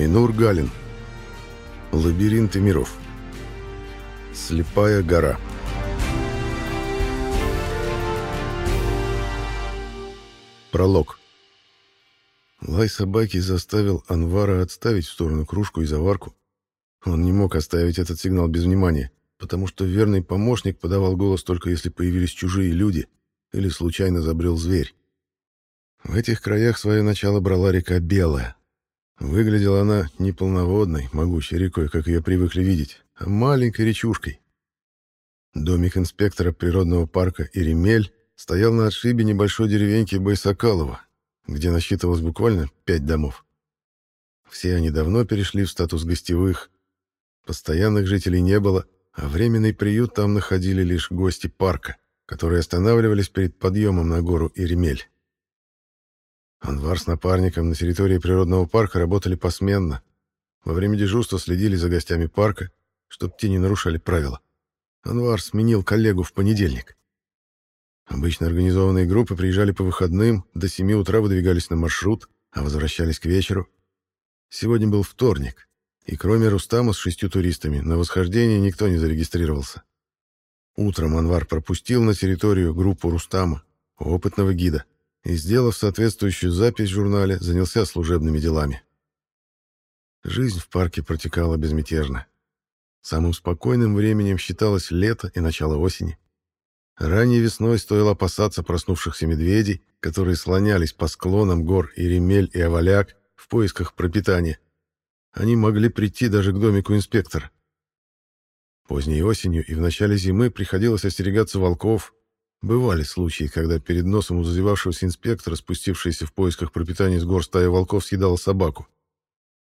Айнур Галин. Лабиринты миров. Слепая гора. Пролог. Лай собаки заставил Анвара отставить в сторону кружку и заварку. Он не мог оставить этот сигнал без внимания, потому что верный помощник подавал голос только если появились чужие люди или случайно забрел зверь. В этих краях свое начало брала река Белая. Выглядела она не полноводной, могучей рекой, как ее привыкли видеть, а маленькой речушкой. Домик инспектора природного парка Иремель стоял на отшибе небольшой деревеньки Байсакалова, где насчитывалось буквально пять домов. Все они давно перешли в статус гостевых. Постоянных жителей не было, а временный приют там находили лишь гости парка, которые останавливались перед подъемом на гору Иремель. Анвар с напарником на территории природного парка работали посменно. Во время дежурства следили за гостями парка, чтобы те не нарушали правила. Анвар сменил коллегу в понедельник. Обычно организованные группы приезжали по выходным, до 7 утра выдвигались на маршрут, а возвращались к вечеру. Сегодня был вторник, и кроме Рустама с шестью туристами на восхождение никто не зарегистрировался. Утром Анвар пропустил на территорию группу Рустама, опытного гида, и, сделав соответствующую запись в журнале, занялся служебными делами. Жизнь в парке протекала безмятежно. Самым спокойным временем считалось лето и начало осени. Ранней весной стоило опасаться проснувшихся медведей, которые слонялись по склонам гор Иремель и Аваляк в поисках пропитания. Они могли прийти даже к домику инспектора. Поздней осенью и в начале зимы приходилось остерегаться волков. Бывали случаи, когда перед носом у зазевавшегося инспектора, спустившийся в поисках пропитания с гор стая волков, съедала собаку.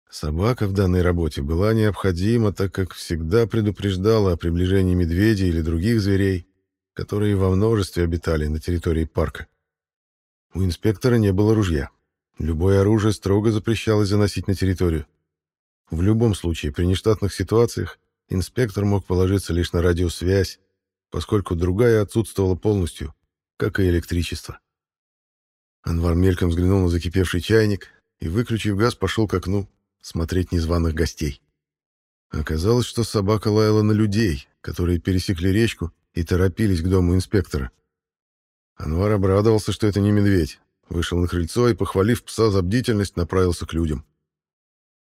Собака в данной работе была необходима, так как всегда предупреждала о приближении медведей или других зверей, которые во множестве обитали на территории парка. У инспектора не было ружья. Любое оружие строго запрещалось заносить на территорию. В любом случае, при нештатных ситуациях инспектор мог положиться лишь на радиосвязь, поскольку другая отсутствовала полностью, как и электричество. Анвар мельком взглянул на закипевший чайник и, выключив газ, пошел к окну смотреть незваных гостей. Оказалось, что собака лаяла на людей, которые пересекли речку и торопились к дому инспектора. Анвар обрадовался, что это не медведь. Вышел на крыльцо и, похвалив пса за бдительность, направился к людям.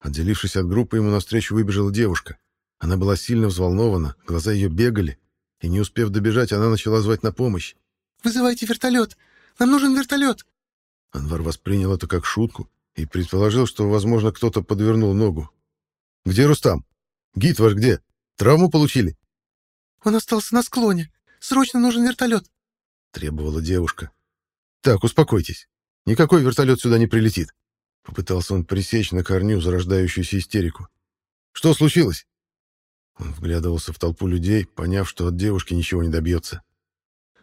Отделившись от группы, ему навстречу выбежала девушка. Она была сильно взволнована, глаза ее бегали, и, не успев добежать, она начала звать на помощь. «Вызывайте вертолет! Нам нужен вертолет!» Анвар воспринял это как шутку и предположил, что, возможно, кто-то подвернул ногу. «Где Рустам? Гид ваш где? Травму получили?» Он остался на склоне. Срочно нужен вертолет!» — требовала девушка. «Так, успокойтесь. Никакой вертолет сюда не прилетит». Попытался он пресечь на корню зарождающуюся истерику. «Что случилось?» Он вглядывался в толпу людей, поняв, что от девушки ничего не добьется.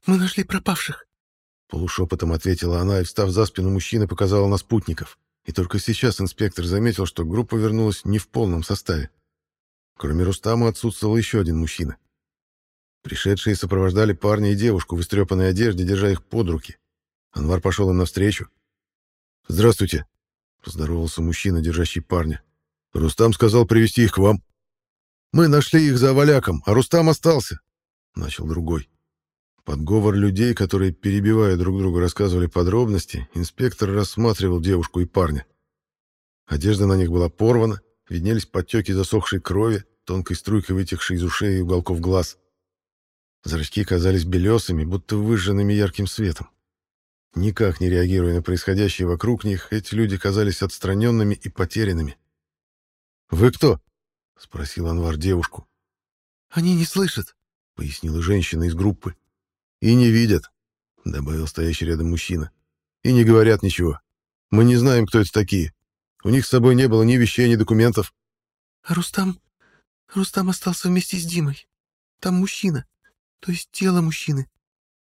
«Мы нашли пропавших», — полушепотом ответила она и, встав за спину мужчины, показала на спутников. И только сейчас инспектор заметил, что группа вернулась не в полном составе. Кроме Рустама отсутствовал еще один мужчина. Пришедшие сопровождали парня и девушку в истрепанной одежде, держа их под руки. Анвар пошел им навстречу. «Здравствуйте», — поздоровался мужчина, держащий парня. «Рустам сказал привести их к вам». «Мы нашли их за Валяком, а Рустам остался», — начал другой. Подговор людей, которые, перебивая друг друга, рассказывали подробности, инспектор рассматривал девушку и парня. Одежда на них была порвана, виднелись подтеки засохшей крови, тонкой струйкой вытекшей из ушей и уголков глаз. Зрачки казались белесыми, будто выжженными ярким светом. Никак не реагируя на происходящее вокруг них, эти люди казались отстраненными и потерянными. «Вы кто?» — спросил Анвар девушку. «Они не слышат», — пояснила женщина из группы. «И не видят», — добавил стоящий рядом мужчина. «И не говорят ничего. Мы не знаем, кто это такие. У них с собой не было ни вещей, ни документов». «А Рустам? Рустам остался вместе с Димой. Там мужчина. То есть тело мужчины.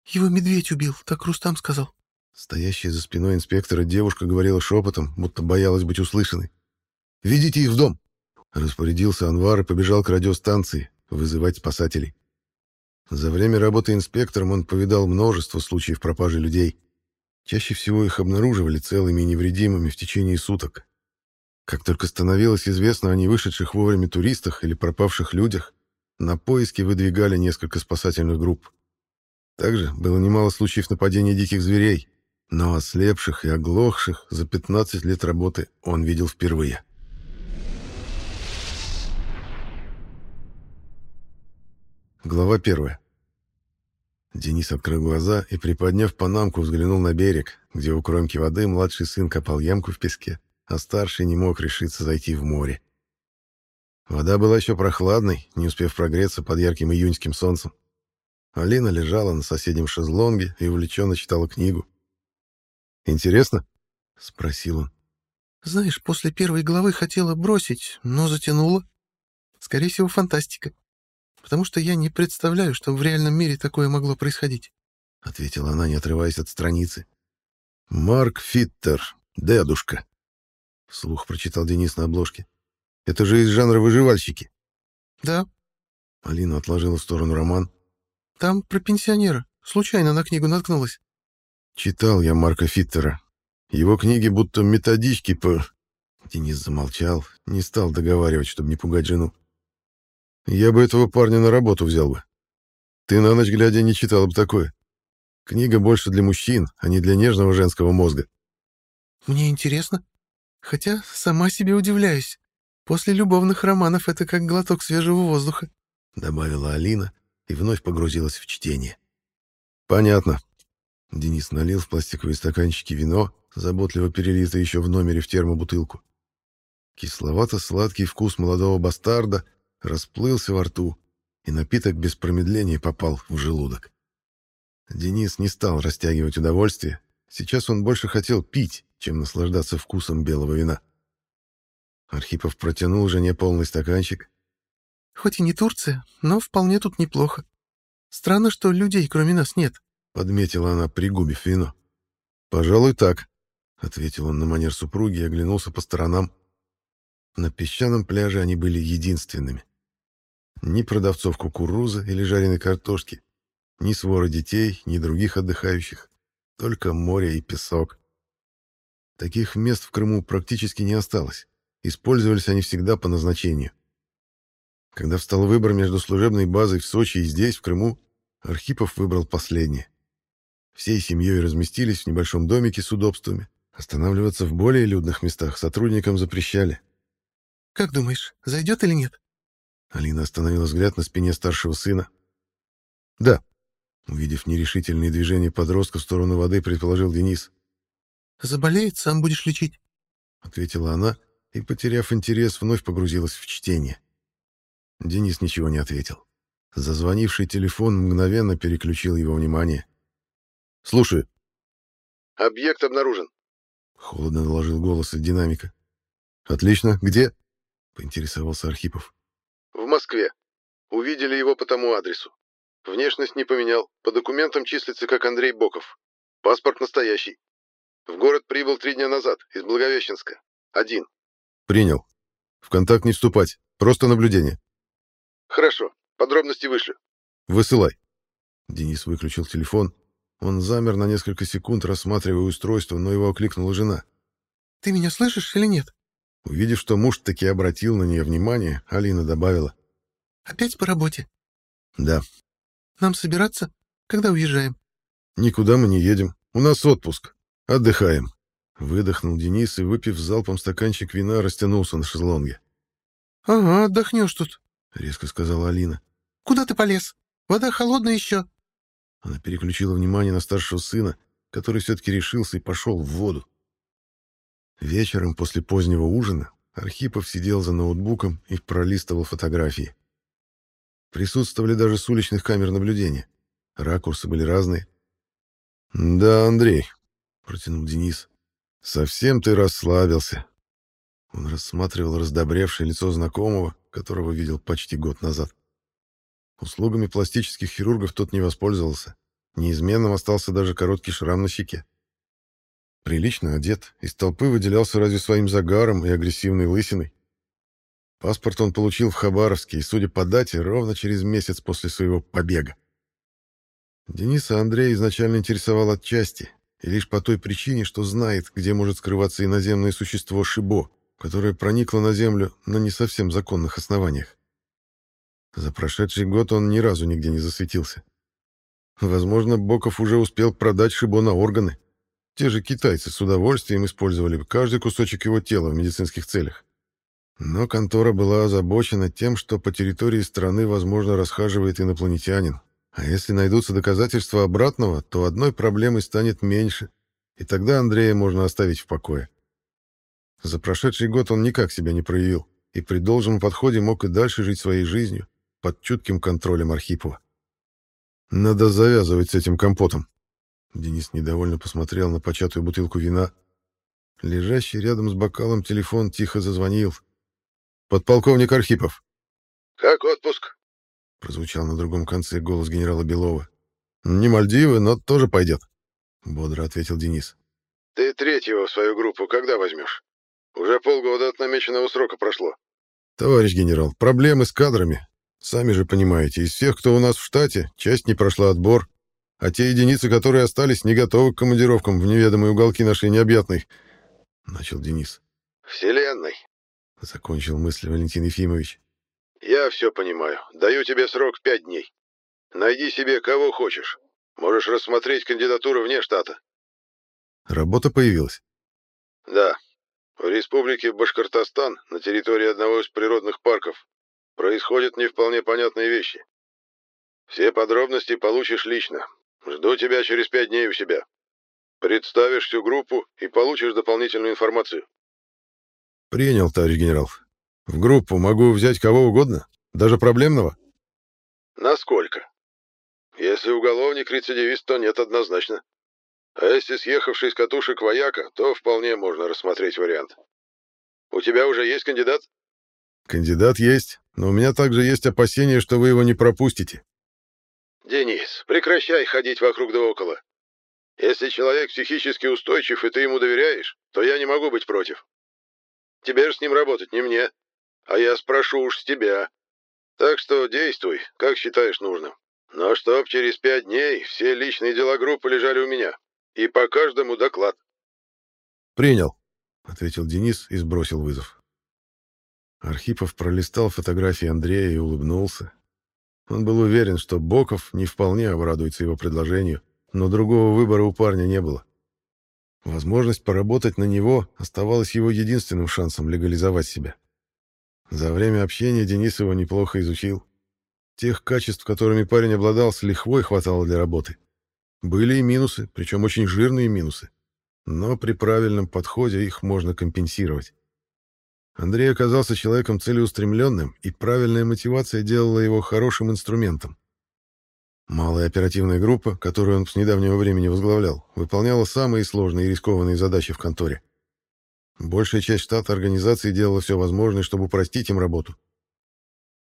Его медведь убил, так Рустам сказал. Стоящая за спиной инспектора девушка говорила шепотом, будто боялась быть услышанной. «Ведите их в дом!» Распорядился Анвар и побежал к радиостанции вызывать спасателей. За время работы инспектором он повидал множество случаев пропажи людей. Чаще всего их обнаруживали целыми и невредимыми в течение суток. Как только становилось известно о невышедших вовремя туристах или пропавших людях, на поиски выдвигали несколько спасательных групп. Также было немало случаев нападения диких зверей, но ослепших и оглохших за 15 лет работы он видел впервые. Глава первая. Денис открыл глаза и, приподняв панамку, взглянул на берег, где у кромки воды младший сын копал ямку в песке, а старший не мог решиться зайти в море. Вода была еще прохладной, не успев прогреться под ярким июньским солнцем. Алина лежала на соседнем шезлонге и увлеченно читала книгу. «Интересно?» — спросил он. «Знаешь, после первой главы хотела бросить, но затянула. Скорее всего, фантастика. Потому что я не представляю, что в реальном мире такое могло происходить», — ответила она, не отрываясь от страницы. «Марк Фиттер, дедушка», — вслух прочитал Денис на обложке. «Это же из жанра выживальщики». «Да». Алина отложила в сторону роман. Там про пенсионера. Случайно на книгу наткнулась. Читал я Марка Фиттера. Его книги будто методички по... Денис замолчал, не стал договаривать, чтобы не пугать жену. Я бы этого парня на работу взял бы. Ты на ночь глядя не читала бы такое. Книга больше для мужчин, а не для нежного женского мозга. Мне интересно. Хотя сама себе удивляюсь. После любовных романов это как глоток свежего воздуха, — добавила Алина, и вновь погрузилась в чтение. «Понятно». Денис налил в пластиковые стаканчики вино, заботливо перелито еще в номере в термобутылку. Кисловато-сладкий вкус молодого бастарда расплылся во рту, и напиток без промедления попал в желудок. Денис не стал растягивать удовольствие. Сейчас он больше хотел пить, чем наслаждаться вкусом белого вина. Архипов протянул жене полный стаканчик, Хоть и не Турция, но вполне тут неплохо. Странно, что людей кроме нас нет. Подметила она, пригубив вино. Пожалуй, так, ответил он на манер супруги и оглянулся по сторонам. На песчаном пляже они были единственными. Ни продавцов кукурузы или жареной картошки, ни свора детей, ни других отдыхающих. Только море и песок. Таких мест в Крыму практически не осталось. Использовались они всегда по назначению. Когда встал выбор между служебной базой в Сочи и здесь, в Крыму, Архипов выбрал последнее. Всей семьей разместились в небольшом домике с удобствами. Останавливаться в более людных местах сотрудникам запрещали. «Как думаешь, зайдет или нет?» Алина остановила взгляд на спине старшего сына. «Да», — увидев нерешительные движения подростка в сторону воды, предположил Денис. «Заболеет, сам будешь лечить», — ответила она и, потеряв интерес, вновь погрузилась в чтение. Денис ничего не ответил. Зазвонивший телефон мгновенно переключил его внимание. «Слушай». «Объект обнаружен», — холодно доложил голос из динамика. «Отлично. Где?» — поинтересовался Архипов. «В Москве. Увидели его по тому адресу. Внешность не поменял. По документам числится как Андрей Боков. Паспорт настоящий. В город прибыл три дня назад, из Благовещенска. Один». «Принял. В контакт не вступать. Просто наблюдение». Хорошо. Подробности вышлю. Высылай. Денис выключил телефон. Он замер на несколько секунд, рассматривая устройство, но его окликнула жена. «Ты меня слышишь или нет?» Увидев, что муж таки обратил на нее внимание, Алина добавила. «Опять по работе?» «Да». «Нам собираться? Когда уезжаем?» «Никуда мы не едем. У нас отпуск. Отдыхаем». Выдохнул Денис и, выпив залпом стаканчик вина, растянулся на шезлонге. «Ага, отдохнешь тут», — резко сказала Алина. «Куда ты полез? Вода холодная еще». Она переключила внимание на старшего сына, который все-таки решился и пошел в воду. Вечером после позднего ужина Архипов сидел за ноутбуком и пролистывал фотографии. Присутствовали даже с уличных камер наблюдения. Ракурсы были разные. «Да, Андрей», — протянул Денис, — «совсем ты расслабился». Он рассматривал раздобревшее лицо знакомого, которого видел почти год назад. Услугами пластических хирургов тот не воспользовался. Неизменным остался даже короткий шрам на щеке. Прилично одет, из толпы выделялся разве своим загаром и агрессивной лысиной. Паспорт он получил в Хабаровске и, судя по дате, ровно через месяц после своего побега. Дениса Андрей изначально интересовал отчасти, и лишь по той причине, что знает, где может скрываться иноземное существо Шибо, которая проникла на Землю на не совсем законных основаниях. За прошедший год он ни разу нигде не засветился. Возможно, Боков уже успел продать Шибона органы. Те же китайцы с удовольствием использовали каждый кусочек его тела в медицинских целях. Но контора была озабочена тем, что по территории страны, возможно, расхаживает инопланетянин. А если найдутся доказательства обратного, то одной проблемой станет меньше, и тогда Андрея можно оставить в покое. За прошедший год он никак себя не проявил, и при должном подходе мог и дальше жить своей жизнью под чутким контролем Архипова. Надо завязывать с этим компотом. Денис недовольно посмотрел на початую бутылку вина. Лежащий рядом с бокалом телефон тихо зазвонил. «Подполковник Архипов». «Как отпуск?» — прозвучал на другом конце голос генерала Белова. «Не Мальдивы, но тоже пойдет», — бодро ответил Денис. «Ты третьего в свою группу когда возьмешь? Уже полгода от намеченного срока прошло». «Товарищ генерал, проблемы с кадрами. Сами же понимаете, из всех, кто у нас в штате, часть не прошла отбор, а те единицы, которые остались, не готовы к командировкам в неведомые уголки нашей необъятной...» — начал Денис. «Вселенной», — закончил мысль Валентин Ефимович. «Я все понимаю. Даю тебе срок пять дней. Найди себе кого хочешь. Можешь рассмотреть кандидатуру вне штата». Работа появилась? «Да. В республике Башкортостан, на территории одного из природных парков, происходят не вполне понятные вещи. Все подробности получишь лично. Жду тебя через пять дней у себя. Представишь всю группу и получишь дополнительную информацию. Принял, товарищ генерал. В группу могу взять кого угодно, даже проблемного? Насколько? Если уголовник-рецидивист, то нет однозначно. А если съехавший с катушек вояка, то вполне можно рассмотреть вариант. У тебя уже есть кандидат? Кандидат есть, но у меня также есть опасения, что вы его не пропустите. Денис, прекращай ходить вокруг да около. Если человек психически устойчив, и ты ему доверяешь, то я не могу быть против. Тебе же с ним работать, не мне. А я спрошу уж с тебя. Так что действуй, как считаешь нужным. Но чтоб через пять дней все личные дела группы лежали у меня. И по каждому доклад. «Принял», — ответил Денис и сбросил вызов. Архипов пролистал фотографии Андрея и улыбнулся. Он был уверен, что Боков не вполне обрадуется его предложению, но другого выбора у парня не было. Возможность поработать на него оставалась его единственным шансом легализовать себя. За время общения Денис его неплохо изучил. Тех качеств, которыми парень обладал, с лихвой хватало для работы. Были и минусы, причем очень жирные минусы. Но при правильном подходе их можно компенсировать. Андрей оказался человеком целеустремленным, и правильная мотивация делала его хорошим инструментом. Малая оперативная группа, которую он с недавнего времени возглавлял, выполняла самые сложные и рискованные задачи в конторе. Большая часть штата организации делала все возможное, чтобы упростить им работу.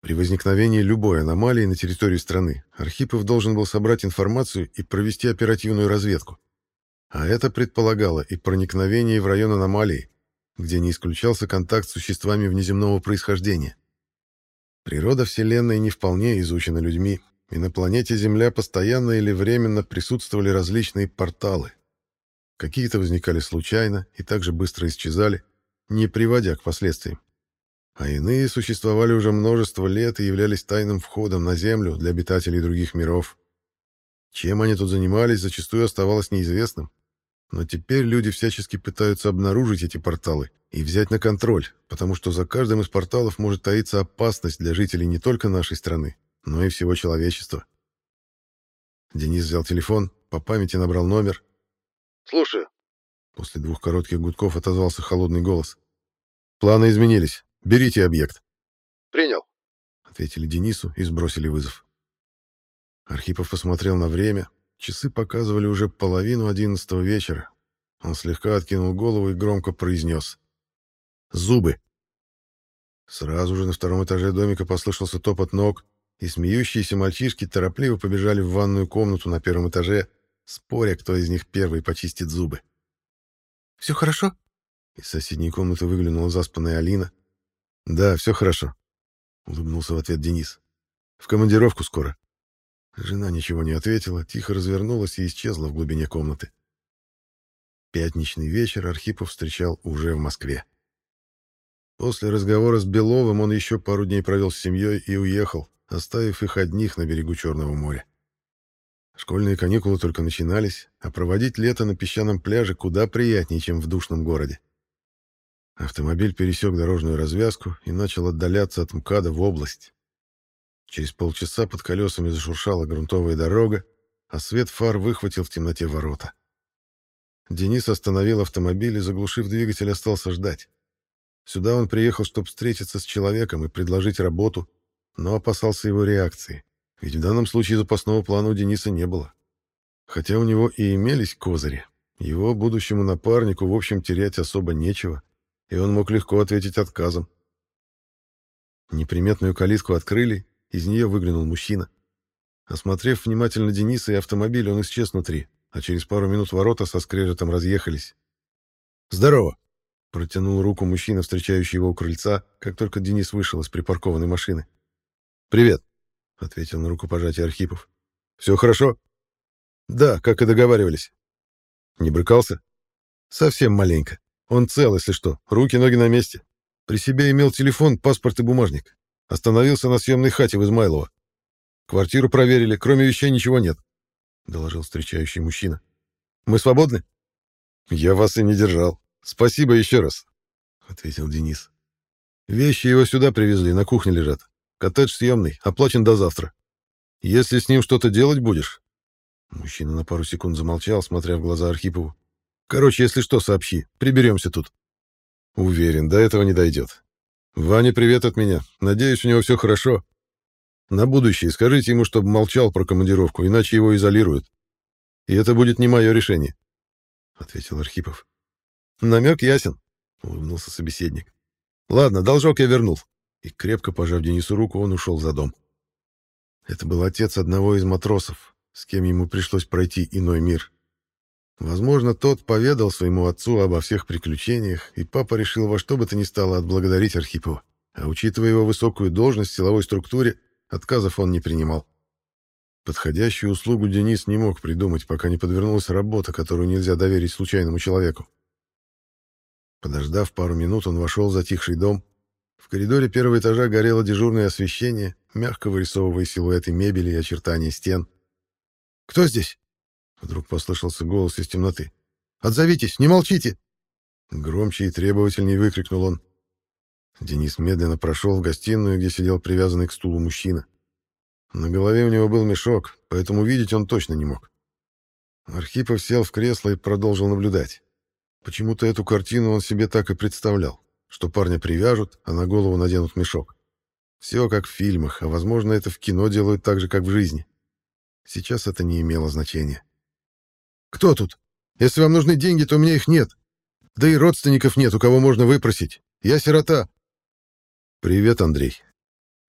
При возникновении любой аномалии на территории страны Архипов должен был собрать информацию и провести оперативную разведку. А это предполагало и проникновение в район аномалии, где не исключался контакт с существами внеземного происхождения. Природа Вселенной не вполне изучена людьми, и на планете Земля постоянно или временно присутствовали различные порталы. Какие-то возникали случайно и также быстро исчезали, не приводя к последствиям. А иные существовали уже множество лет и являлись тайным входом на Землю для обитателей других миров. Чем они тут занимались, зачастую оставалось неизвестным. Но теперь люди всячески пытаются обнаружить эти порталы и взять на контроль, потому что за каждым из порталов может таиться опасность для жителей не только нашей страны, но и всего человечества. Денис взял телефон, по памяти набрал номер. «Слушаю». После двух коротких гудков отозвался холодный голос. «Планы изменились. Берите объект». «Принял», — ответили Денису и сбросили вызов. Архипов посмотрел на время, Часы показывали уже половину одиннадцатого вечера. Он слегка откинул голову и громко произнес. «Зубы!» Сразу же на втором этаже домика послышался топот ног, и смеющиеся мальчишки торопливо побежали в ванную комнату на первом этаже, споря, кто из них первый почистит зубы. «Все хорошо?» Из соседней комнаты выглянула заспанная Алина. «Да, все хорошо», — улыбнулся в ответ Денис. «В командировку скоро». Жена ничего не ответила, тихо развернулась и исчезла в глубине комнаты. Пятничный вечер Архипов встречал уже в Москве. После разговора с Беловым он еще пару дней провел с семьей и уехал, оставив их одних на берегу Черного моря. Школьные каникулы только начинались, а проводить лето на песчаном пляже куда приятнее, чем в душном городе. Автомобиль пересек дорожную развязку и начал отдаляться от МКАДа в область. Через полчаса под колесами зашуршала грунтовая дорога, а свет фар выхватил в темноте ворота. Денис остановил автомобиль и, заглушив двигатель, остался ждать. Сюда он приехал, чтобы встретиться с человеком и предложить работу, но опасался его реакции, ведь в данном случае запасного плана у Дениса не было. Хотя у него и имелись козыри, его будущему напарнику, в общем, терять особо нечего, и он мог легко ответить отказом. Неприметную калитку открыли, из нее выглянул мужчина. Осмотрев внимательно Дениса и автомобиль, он исчез внутри, а через пару минут ворота со скрежетом разъехались. «Здорово!» — протянул руку мужчина, встречающий его у крыльца, как только Денис вышел из припаркованной машины. «Привет!» — ответил на рукопожатие Архипов. «Все хорошо?» «Да, как и договаривались». «Не брыкался?» «Совсем маленько. Он цел, если что. Руки-ноги на месте. При себе имел телефон, паспорт и бумажник. Остановился на съемной хате в Измайлово. Квартиру проверили, кроме вещей ничего нет», — доложил встречающий мужчина. «Мы свободны?» «Я вас и не держал. Спасибо еще раз», — ответил Денис. «Вещи его сюда привезли, на кухне лежат. Коттедж съемный, оплачен до завтра. Если с ним что-то делать будешь...» Мужчина на пару секунд замолчал, смотря в глаза Архипову. «Короче, если что, сообщи. Приберемся тут». «Уверен, до этого не дойдет. Ване привет от меня. Надеюсь, у него все хорошо. На будущее скажите ему, чтобы молчал про командировку, иначе его изолируют. И это будет не мое решение», — ответил Архипов. «Намек ясен», — улыбнулся собеседник. «Ладно, должок я вернул». И крепко пожав Денису руку, он ушел за дом. Это был отец одного из матросов, с кем ему пришлось пройти иной мир. Возможно, тот поведал своему отцу обо всех приключениях, и папа решил во что бы то ни стало отблагодарить Архипова. А учитывая его высокую должность в силовой структуре, отказов он не принимал. Подходящую услугу Денис не мог придумать, пока не подвернулась работа, которую нельзя доверить случайному человеку. Подождав пару минут, он вошел в затихший дом. В коридоре первого этажа горело дежурное освещение, мягко вырисовывая силуэты мебели и очертания стен. «Кто здесь?» Вдруг послышался голос из темноты. «Отзовитесь! Не молчите!» Громче и требовательней выкрикнул он. Денис медленно прошел в гостиную, где сидел привязанный к стулу мужчина. На голове у него был мешок, поэтому видеть он точно не мог. Архипов сел в кресло и продолжил наблюдать. Почему-то эту картину он себе так и представлял, что парня привяжут, а на голову наденут мешок. Все как в фильмах, а возможно, это в кино делают так же, как в жизни. Сейчас это не имело значения. «Кто тут? Если вам нужны деньги, то у меня их нет. Да и родственников нет, у кого можно выпросить. Я сирота». «Привет, Андрей.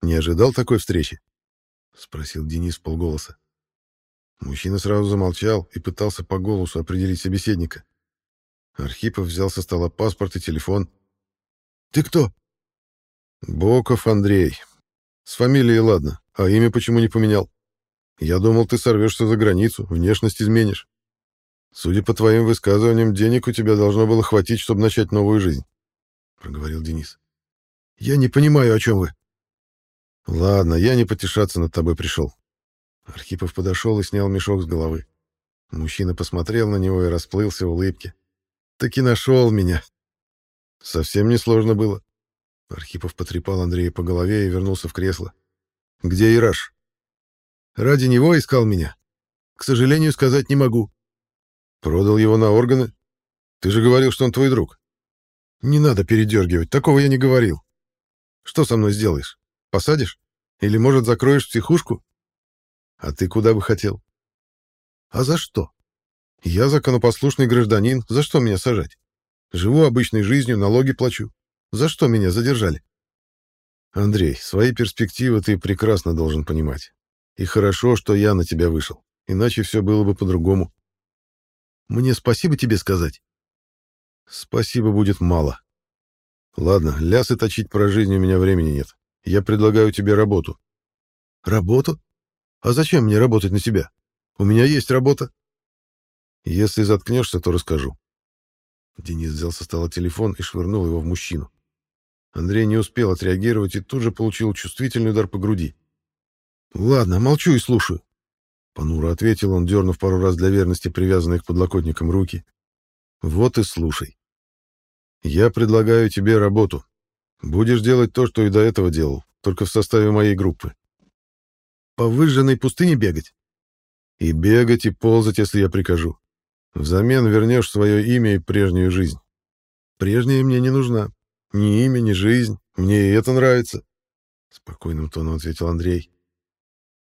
Не ожидал такой встречи?» — спросил Денис полголоса. Мужчина сразу замолчал и пытался по голосу определить собеседника. Архипов взял со стола паспорт и телефон. «Ты кто?» «Боков Андрей. С фамилией ладно, а имя почему не поменял? Я думал, ты сорвешься за границу, внешность изменишь. Судя по твоим высказываниям, денег у тебя должно было хватить, чтобы начать новую жизнь», — проговорил Денис. «Я не понимаю, о чем вы». «Ладно, я не потешаться над тобой пришел». Архипов подошел и снял мешок с головы. Мужчина посмотрел на него и расплылся в улыбке. Таки нашел меня. Совсем не сложно было. Архипов потрепал Андрея по голове и вернулся в кресло. Где Ираш? Ради него искал меня. К сожалению, сказать не могу. Продал его на органы? Ты же говорил, что он твой друг. Не надо передергивать, такого я не говорил. Что со мной сделаешь? Посадишь? Или, может, закроешь психушку? А ты куда бы хотел? А за что? Я законопослушный гражданин, за что меня сажать? Живу обычной жизнью, налоги плачу. За что меня задержали? Андрей, свои перспективы ты прекрасно должен понимать. И хорошо, что я на тебя вышел. Иначе все было бы по-другому. Мне спасибо тебе сказать? Спасибо будет мало. Ладно, лясы точить про жизнь у меня времени нет. Я предлагаю тебе работу. Работу? А зачем мне работать на тебя? У меня есть работа. Если заткнешься, то расскажу. Денис взял со стола телефон и швырнул его в мужчину. Андрей не успел отреагировать и тут же получил чувствительный удар по груди. «Ладно, молчу и слушаю», — понуро ответил он, дернув пару раз для верности привязанные к подлокотникам руки. «Вот и слушай. Я предлагаю тебе работу. Будешь делать то, что и до этого делал, только в составе моей группы. По выжженной пустыне бегать? И бегать, и ползать, если я прикажу. Взамен вернешь свое имя и прежнюю жизнь. Прежняя мне не нужна. Ни имя, ни жизнь. Мне и это нравится. Спокойным тоном ответил Андрей.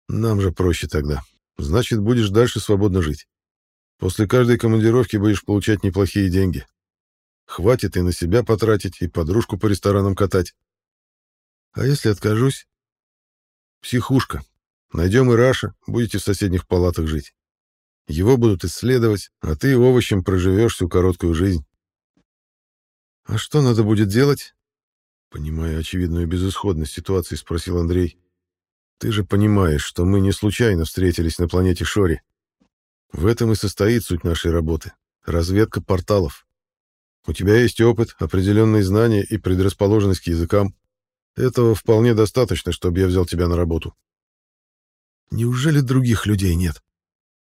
Нам же проще тогда. Значит, будешь дальше свободно жить. После каждой командировки будешь получать неплохие деньги. Хватит и на себя потратить, и подружку по ресторанам катать. А если откажусь? Психушка. Найдем и Раша, будете в соседних палатах жить. Его будут исследовать, а ты овощем проживешь всю короткую жизнь. А что надо будет делать? Понимая очевидную безысходность ситуации, спросил Андрей. Ты же понимаешь, что мы не случайно встретились на планете Шори. В этом и состоит суть нашей работы. Разведка порталов. У тебя есть опыт, определенные знания и предрасположенность к языкам. Этого вполне достаточно, чтобы я взял тебя на работу. Неужели других людей нет?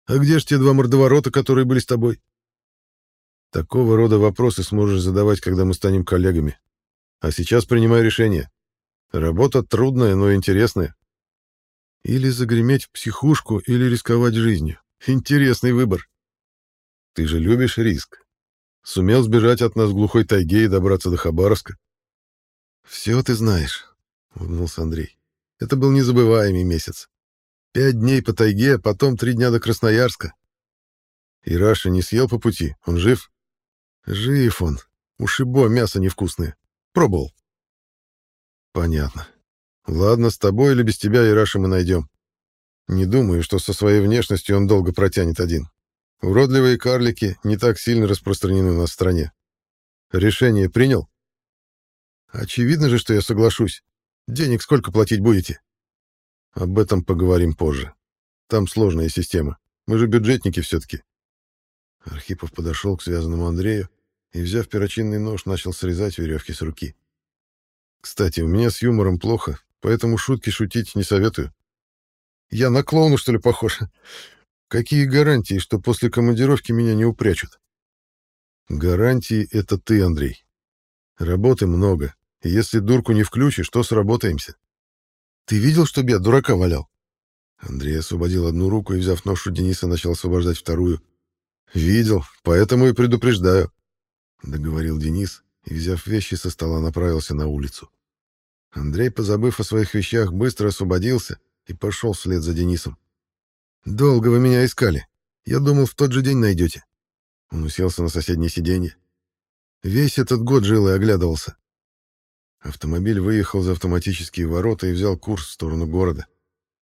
А где же те два мордоворота, которые были с тобой? Такого рода вопросы сможешь задавать, когда мы станем коллегами. А сейчас принимай решение. Работа трудная, но интересная. Или загреметь в психушку, или рисковать жизнью. Интересный выбор. Ты же любишь риск. Сумел сбежать от нас в глухой тайге и добраться до Хабаровска. «Все ты знаешь», — улыбнулся Андрей. «Это был незабываемый месяц. Пять дней по тайге, а потом три дня до Красноярска. И Раша не съел по пути? Он жив? Жив он. Ушибо, мясо невкусное. Пробовал. Понятно. Ладно, с тобой или без тебя Ираша мы найдем. Не думаю, что со своей внешностью он долго протянет один. Уродливые карлики не так сильно распространены у нас в стране. Решение принял? Очевидно же, что я соглашусь. Денег сколько платить будете? Об этом поговорим позже. Там сложная система. Мы же бюджетники все-таки. Архипов подошел к связанному Андрею и, взяв перочинный нож, начал срезать веревки с руки. Кстати, у меня с юмором плохо, поэтому шутки шутить не советую. Я на клоуна, что ли, похож? Какие гарантии, что после командировки меня не упрячут? Гарантии — это ты, Андрей. Работы много, и если дурку не включишь, то сработаемся. Ты видел, чтобы я дурака валял? Андрей освободил одну руку и, взяв нож у Дениса, начал освобождать вторую. «Видел, поэтому и предупреждаю», — договорил Денис и, взяв вещи со стола, направился на улицу. Андрей, позабыв о своих вещах, быстро освободился и пошел вслед за Денисом. «Долго вы меня искали. Я думал, в тот же день найдете». Он уселся на соседнее сиденье. Весь этот год жил и оглядывался. Автомобиль выехал за автоматические ворота и взял курс в сторону города.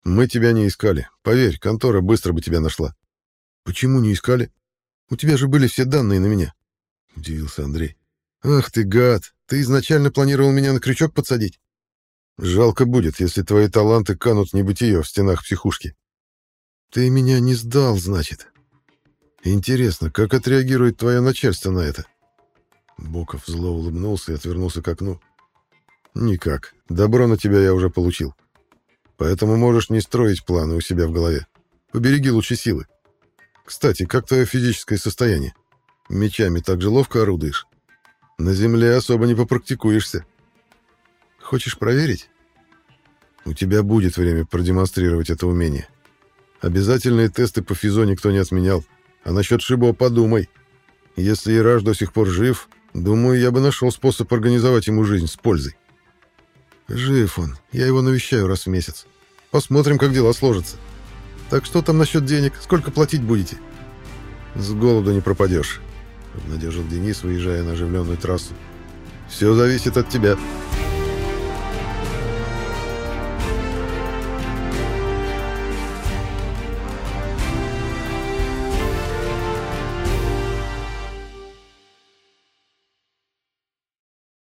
«Мы тебя не искали. Поверь, контора быстро бы тебя нашла». «Почему не искали? У тебя же были все данные на меня», — удивился Андрей. «Ах ты, гад! Ты изначально планировал меня на крючок подсадить?» «Жалко будет, если твои таланты канут в небытие в стенах психушки». «Ты меня не сдал, значит?» «Интересно, как отреагирует твое начальство на это?» Боков зло улыбнулся и отвернулся к окну. Никак. Добро на тебя я уже получил. Поэтому можешь не строить планы у себя в голове. Побереги лучше силы. Кстати, как твое физическое состояние? Мечами так же ловко орудуешь? На земле особо не попрактикуешься. Хочешь проверить? У тебя будет время продемонстрировать это умение. Обязательные тесты по физо никто не отменял. А насчет Шибо подумай. Если Ираж до сих пор жив, думаю, я бы нашел способ организовать ему жизнь с пользой. Жив он. Я его навещаю раз в месяц. Посмотрим, как дела сложатся. Так что там насчет денег? Сколько платить будете? С голоду не пропадешь, обнадежил Денис, выезжая на оживленную трассу. Все зависит от тебя.